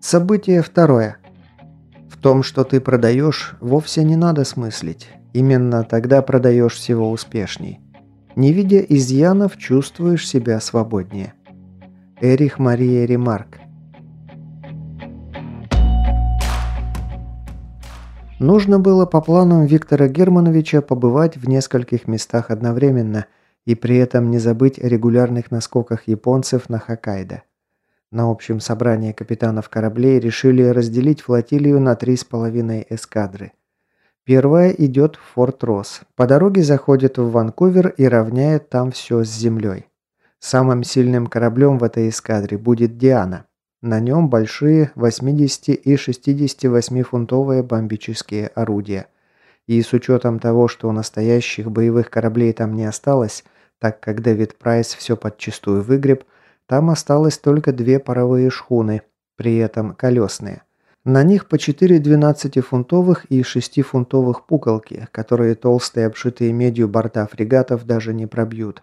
Событие второе. В том, что ты продаешь, вовсе не надо смыслить. Именно тогда продаешь всего успешней. Не видя изъянов, чувствуешь себя свободнее. Эрих Мария Ремарк Нужно было по планам Виктора Германовича побывать в нескольких местах одновременно и при этом не забыть о регулярных наскоках японцев на Хоккайдо. На общем собрании капитанов кораблей решили разделить флотилию на три с половиной эскадры. Первая идет в Форт Росс. По дороге заходит в Ванкувер и равняет там все с землей. Самым сильным кораблем в этой эскадре будет «Диана». На нем большие 80 и 68-фунтовые бомбические орудия. И с учетом того, что настоящих боевых кораблей там не осталось, так как Дэвид Прайс все подчистую выгреб, там осталось только две паровые шхуны, при этом колесные. На них по 4 12-фунтовых и 6-фунтовых пуколки, которые толстые обшитые медью борта фрегатов даже не пробьют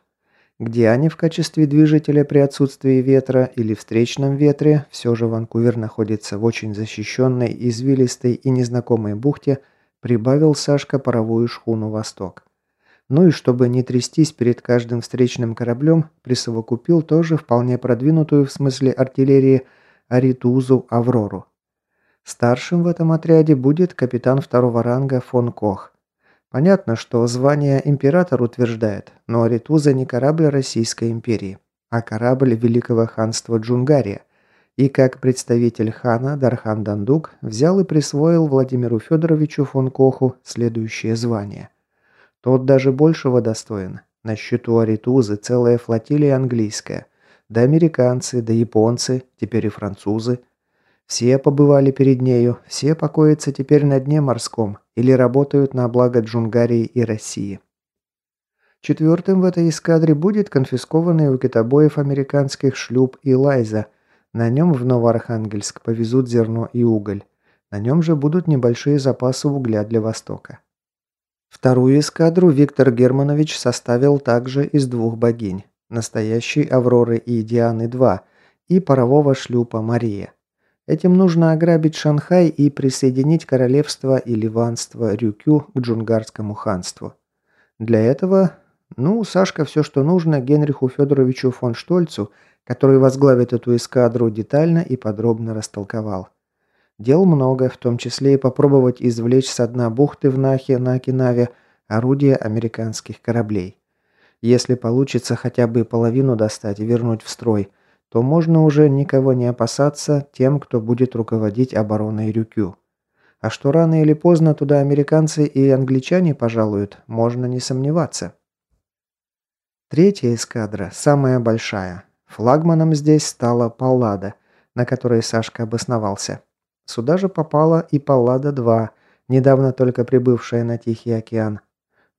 где они в качестве движителя при отсутствии ветра или встречном ветре, все же Ванкувер находится в очень защищенной, извилистой и незнакомой бухте, прибавил Сашка паровую шхуну «Восток». Ну и чтобы не трястись перед каждым встречным кораблем, присовокупил тоже вполне продвинутую в смысле артиллерии Аритузу «Аврору». Старшим в этом отряде будет капитан второго ранга фон Кох – Понятно, что звание император утверждает, но Ритуза не корабль Российской империи, а корабль Великого ханства Джунгария. И как представитель хана Дархан Дандук взял и присвоил Владимиру Федоровичу фон Коху следующее звание. Тот даже большего достоин. На счету Аритузы целая флотилия английская. Да американцы, да японцы, теперь и французы. Все побывали перед нею, все покоятся теперь на дне морском или работают на благо Джунгарии и России. Четвертым в этой эскадре будет конфискованный у китобоев американских шлюп и. На нем в Новоархангельск повезут зерно и уголь. На нем же будут небольшие запасы угля для Востока. Вторую эскадру Виктор Германович составил также из двух богинь. Настоящей Авроры и Дианы-2 и парового шлюпа Мария. Этим нужно ограбить Шанхай и присоединить королевство и ливанство Рюкю к джунгарскому ханству. Для этого, ну, Сашка все, что нужно, Генриху Федоровичу фон Штольцу, который возглавит эту эскадру, детально и подробно растолковал. Дел много, в том числе и попробовать извлечь с дна бухты в Нахе на Окинаве орудия американских кораблей. Если получится хотя бы половину достать и вернуть в строй – то можно уже никого не опасаться тем, кто будет руководить обороной Рюкю. А что рано или поздно туда американцы и англичане пожалуют, можно не сомневаться. Третья эскадра, самая большая. Флагманом здесь стала Паллада, на которой Сашка обосновался. Сюда же попала и Паллада-2, недавно только прибывшая на Тихий океан.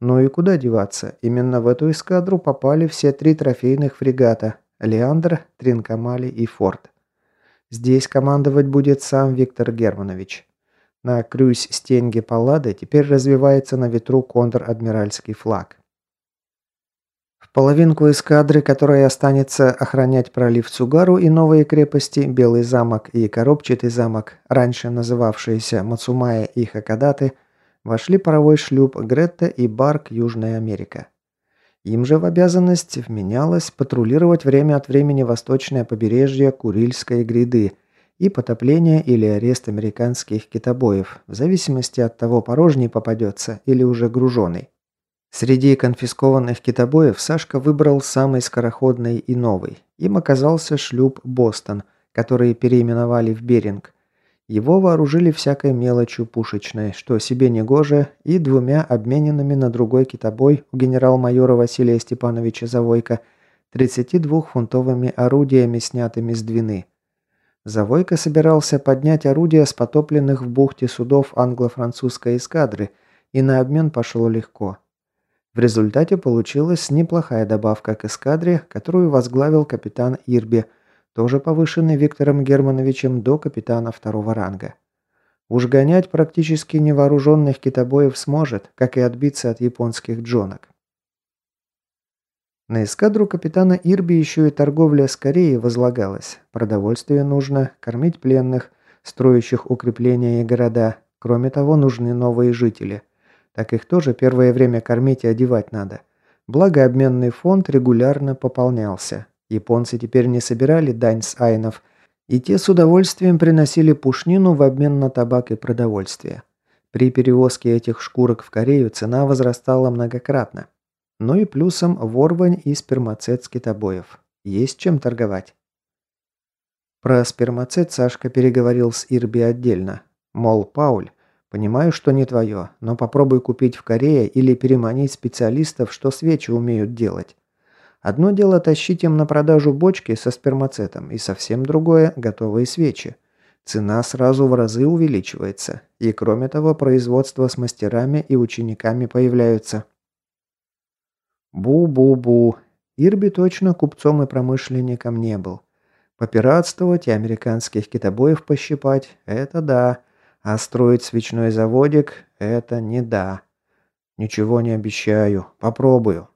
Ну и куда деваться, именно в эту эскадру попали все три трофейных фрегата, Леандр, Тринкамали и Форд. Здесь командовать будет сам Виктор Германович. На крюсь-стенге Паллады теперь развивается на ветру контр-адмиральский флаг. Половинку эскадры, которая останется охранять пролив Цугару и новые крепости Белый замок и Коробчатый замок, раньше называвшиеся Мацумая и Хакадаты, вошли паровой шлюп Гретта и барк Южная Америка. Им же в обязанность вменялось патрулировать время от времени восточное побережье Курильской гряды и потопление или арест американских китобоев, в зависимости от того, порожний попадется или уже груженый. Среди конфискованных китобоев Сашка выбрал самый скороходный и новый. Им оказался шлюп «Бостон», который переименовали в «Беринг», его вооружили всякой мелочью пушечной, что себе не гоже, и двумя обмененными на другой китобой у генерал-майора Василия Степановича Завойко 32-фунтовыми орудиями, снятыми с Двины. Завойко собирался поднять орудия с потопленных в бухте судов англо-французской эскадры, и на обмен пошло легко. В результате получилась неплохая добавка к эскадре, которую возглавил капитан Ирби – тоже повышенный Виктором Германовичем до капитана второго ранга. Уж гонять практически невооруженных китобоев сможет, как и отбиться от японских джонок. На эскадру капитана Ирби еще и торговля с Кореей возлагалась. Продовольствие нужно, кормить пленных, строящих укрепления и города. Кроме того, нужны новые жители. Так их тоже первое время кормить и одевать надо. Благо, обменный фонд регулярно пополнялся. Японцы теперь не собирали дань с айнов, и те с удовольствием приносили пушнину в обмен на табак и продовольствие. При перевозке этих шкурок в Корею цена возрастала многократно. Ну и плюсом ворвань и спермацет с китобоев. Есть чем торговать. Про спермацет Сашка переговорил с Ирби отдельно. Мол, Пауль, понимаю, что не твое, но попробуй купить в Корее или переманить специалистов, что свечи умеют делать. Одно дело тащить им на продажу бочки со спермацетом, и совсем другое – готовые свечи. Цена сразу в разы увеличивается, и кроме того, производство с мастерами и учениками появляются. Бу-бу-бу. Ирби точно купцом и промышленником не был. Попиратствовать и американских китобоев пощипать – это да. А строить свечной заводик – это не да. Ничего не обещаю. Попробую.